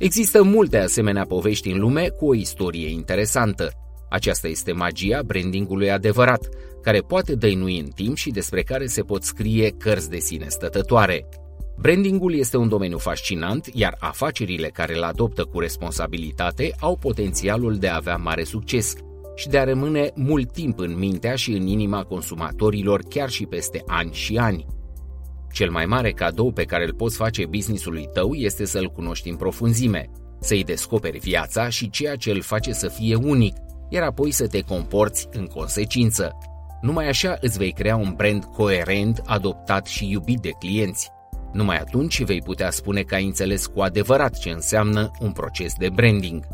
Există multe asemenea povești în lume cu o istorie interesantă. Aceasta este magia brandingului adevărat, care poate dăinui în timp și despre care se pot scrie cărți de sine stătătoare. Brandingul este un domeniu fascinant, iar afacerile care îl adoptă cu responsabilitate au potențialul de a avea mare succes și de a rămâne mult timp în mintea și în inima consumatorilor chiar și peste ani și ani. Cel mai mare cadou pe care îl poți face businessului tău este să-l cunoști în profunzime, să-i descoperi viața și ceea ce îl face să fie unic, iar apoi să te comporți în consecință. Numai așa îți vei crea un brand coerent, adoptat și iubit de clienți. Numai atunci vei putea spune că ai înțeles cu adevărat ce înseamnă un proces de branding.